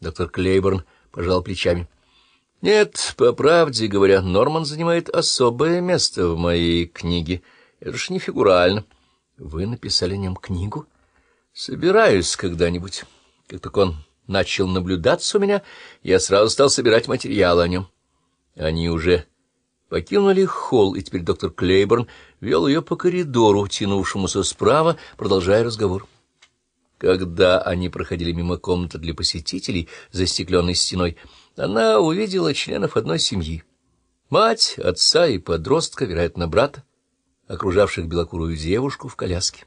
Доктор Клейборн пожал плечами. — Нет, по правде говоря, Норман занимает особое место в моей книге. Это ж не фигурально. — Вы написали о нем книгу? — Собираюсь когда-нибудь. Как только он начал наблюдаться у меня, я сразу стал собирать материалы о нем. Они уже покинули холл, и теперь доктор Клейборн вел ее по коридору, тянувшемуся справа, продолжая разговор. Когда они проходили мимо комнаты для посетителей, застекленной стеной, она увидела членов одной семьи. Мать, отца и подростка, вероятно, брата, окружавших белокурую девушку в коляске.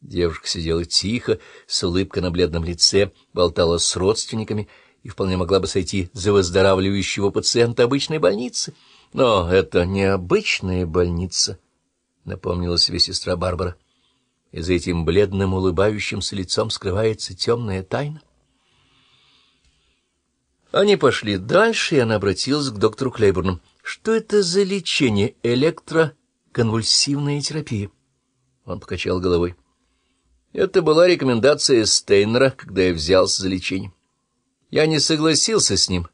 Девушка сидела тихо, с улыбкой на бледном лице, болтала с родственниками и вполне могла бы сойти за выздоравливающего пациента обычной больницы. Но это не обычная больница, — напомнила себе сестра Барбара. И за этим бледным улыбающимся лицом скрывается темная тайна. Они пошли дальше, и она обратилась к доктору Клейборну. Что это за лечение электроконвульсивная терапия? Он покачал головой. Это была рекомендация Стейнера, когда я взялся за лечение. Я не согласился с ним.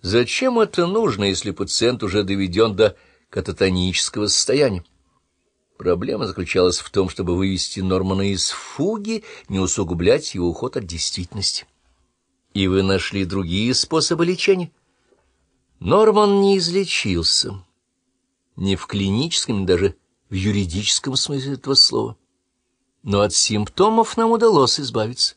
Зачем это нужно, если пациент уже доведен до кататонического состояния? Проблема заключалась в том, чтобы вывести Нормана из фуги, не усугублять его уход от действительности. И вы нашли другие способы лечения? Норман не излечился. Ни в клиническом, ни даже в юридическом смысле этого слова. Но от симптомов нам удалось избавиться.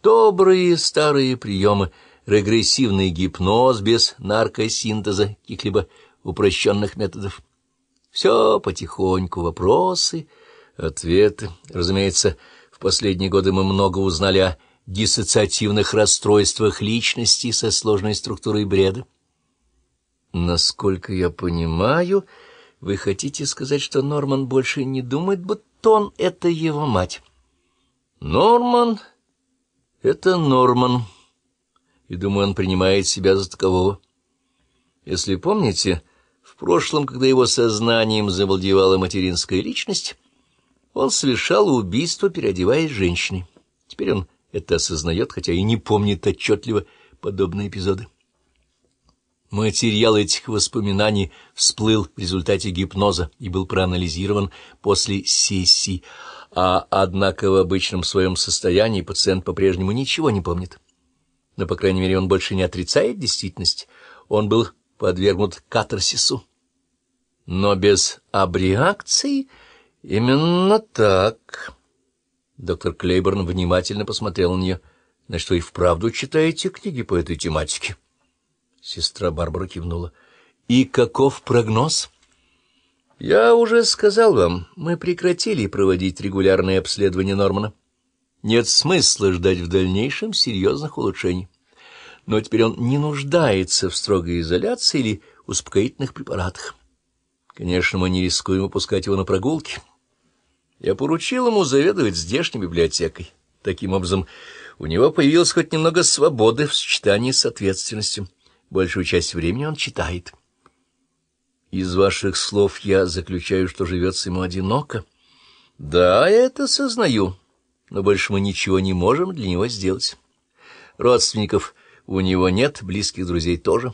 Добрые старые приемы, регрессивный гипноз без наркосинтеза, каких-либо упрощенных методов. Все потихоньку, вопросы, ответы. Разумеется, в последние годы мы много узнали о диссоциативных расстройствах личности со сложной структурой бреда. Насколько я понимаю, вы хотите сказать, что Норман больше не думает, будто он — это его мать. Норман — это Норман, и, думаю, он принимает себя за такового. Если помните, прошлом, когда его сознанием завладевала материнская личность, он совершал убийство, переодеваясь женщиной. Теперь он это осознает, хотя и не помнит отчетливо подобные эпизоды. Материал этих воспоминаний всплыл в результате гипноза и был проанализирован после сессии, а однако в обычном своем состоянии пациент по-прежнему ничего не помнит. Но, по крайней мере, он больше не отрицает действительность. Он был подвергнут катарсису. Но без абреакции именно так... Доктор Клейборн внимательно посмотрел на нее. — На что и вправду читаете книги по этой тематике? Сестра Барбара кивнула. — И каков прогноз? — Я уже сказал вам, мы прекратили проводить регулярные обследования Нормана. Нет смысла ждать в дальнейшем серьезных улучшений. Но теперь он не нуждается в строгой изоляции или успокоительных препаратах. Конечно, мы не рискуем выпускать его на прогулки. — я поручил ему заведовать здешней библиотекой. Таким образом, у него появилось хоть немного свободы в сочетании с ответственностью. Большую часть времени он читает. Из ваших слов я заключаю, что живется ему одиноко. Да, я это сознаю, но больше мы ничего не можем для него сделать. Родственников у него нет, близких друзей тоже.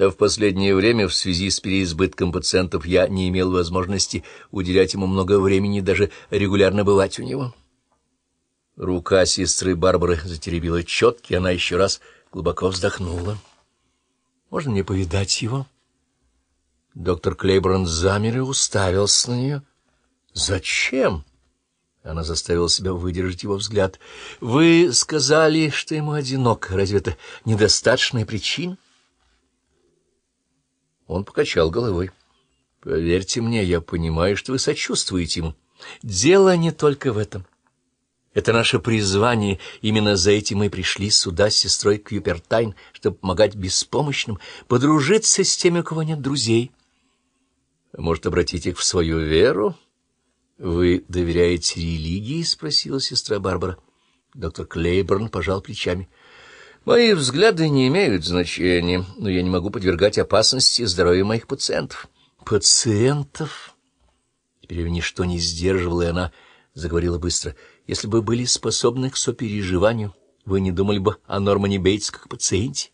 А в последнее время в связи с переизбытком пациентов я не имел возможности уделять ему много времени, даже регулярно бывать у него. Рука сестры Барбары затеребила четки, она еще раз глубоко вздохнула. «Можно мне повидать его?» Доктор Клейборн замер и уставился на нее. «Зачем?» Она заставила себя выдержать его взгляд. «Вы сказали, что ему одинок. Разве это недостаточная причина?» Он покачал головой. — Поверьте мне, я понимаю, что вы сочувствуете ему. Дело не только в этом. Это наше призвание, именно за этим мы пришли сюда с сестрой Кьюпертайн, чтобы помогать беспомощным, подружиться с теми, у кого нет друзей. Может, обратить их в свою веру? — Вы доверяете религии? — спросила сестра Барбара. Доктор Клейборн пожал плечами. — Мои взгляды не имеют значения, но я не могу подвергать опасности здоровья моих пациентов. Пациентов? Теперь ничто не сдерживало, и она заговорила быстро. Если бы были способны к сопереживанию, вы не думали бы о Нормане Бейтс как пациенте?